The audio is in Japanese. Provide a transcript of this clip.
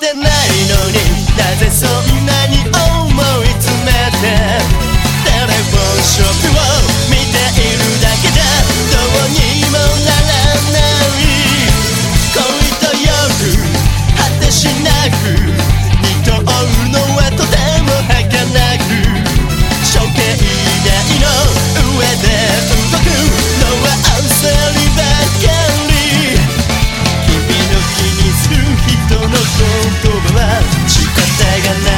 てないのになぜそんなに思い詰めてテレフォンショップ言葉仕方がない